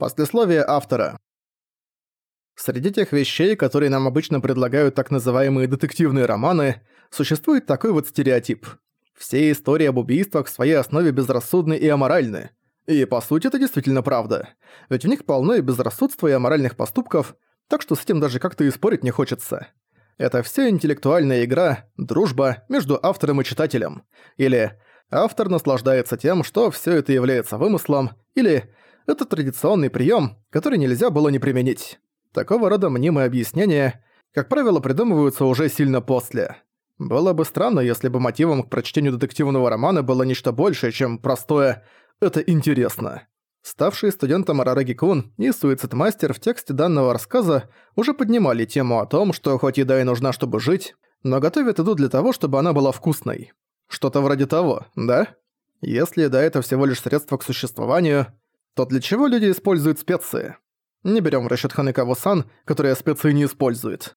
Послесловие автора. Среди тех вещей, которые нам обычно предлагают так называемые детективные романы, существует такой вот стереотип. Все истории об убийствах в своей основе безрассудны и аморальны. И по сути это действительно правда. Ведь в них полно и безрассудства, и аморальных поступков, так что с этим даже как-то и спорить не хочется. Это вся интеллектуальная игра, дружба между автором и читателем. Или автор наслаждается тем, что все это является вымыслом, или это традиционный прием, который нельзя было не применить. Такого рода мнимые объяснения, как правило, придумываются уже сильно после. Было бы странно, если бы мотивом к прочтению детективного романа было нечто большее, чем простое «это интересно». Ставшие студентом Арараги Кун и Суицид Мастер в тексте данного рассказа уже поднимали тему о том, что хоть еда и нужна, чтобы жить, но готовят еду для того, чтобы она была вкусной. Что-то вроде того, да? Если еда это всего лишь средство к существованию, то для чего люди используют специи? Не берем в расчет Ханекаву-сан, которая специи не использует.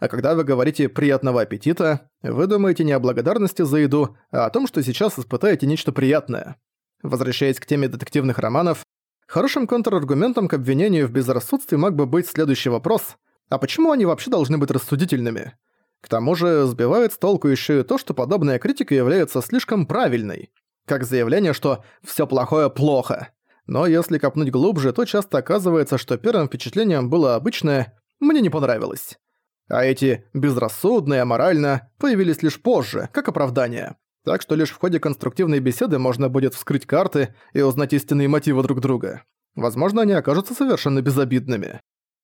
А когда вы говорите «приятного аппетита», вы думаете не о благодарности за еду, а о том, что сейчас испытаете нечто приятное. Возвращаясь к теме детективных романов, хорошим контраргументом к обвинению в безрассудстве мог бы быть следующий вопрос «А почему они вообще должны быть рассудительными?» К тому же сбивает с толку еще и то, что подобная критика является слишком правильной, как заявление, что «всё плохое плохо». Но если копнуть глубже, то часто оказывается, что первым впечатлением было обычное «мне не понравилось». А эти «безрассудные», «аморально» появились лишь позже, как оправдание. Так что лишь в ходе конструктивной беседы можно будет вскрыть карты и узнать истинные мотивы друг друга. Возможно, они окажутся совершенно безобидными.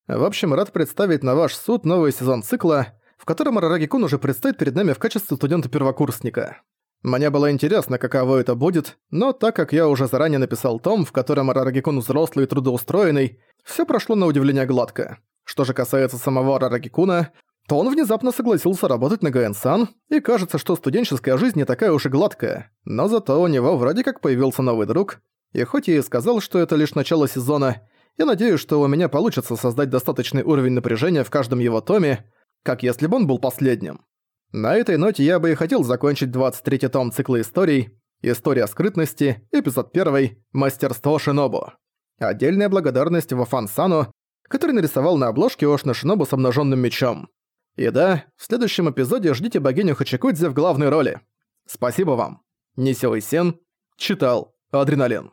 В общем, рад представить на ваш суд новый сезон цикла, в котором Арараги-кун уже предстоит перед нами в качестве студента-первокурсника. Мне было интересно, каково это будет, но так как я уже заранее написал том, в котором Арарагикун взрослый и трудоустроенный, все прошло на удивление гладко. Что же касается самого Арарагикуна, то он внезапно согласился работать на Гаэн-сан, и кажется, что студенческая жизнь не такая уж и гладкая, но зато у него вроде как появился новый друг, и хоть я и сказал, что это лишь начало сезона, я надеюсь, что у меня получится создать достаточный уровень напряжения в каждом его томе, как если бы он был последним. На этой ноте я бы и хотел закончить 23-й том цикла историй «История скрытности», эпизод 1 «Мастерство Шинобу». Отдельная благодарность Вафан Сану, который нарисовал на обложке Ошна Шинобу с обнаженным мечом. И да, в следующем эпизоде ждите богиню Хачикудзе в главной роли. Спасибо вам. Нисёй Сен читал Адреналин.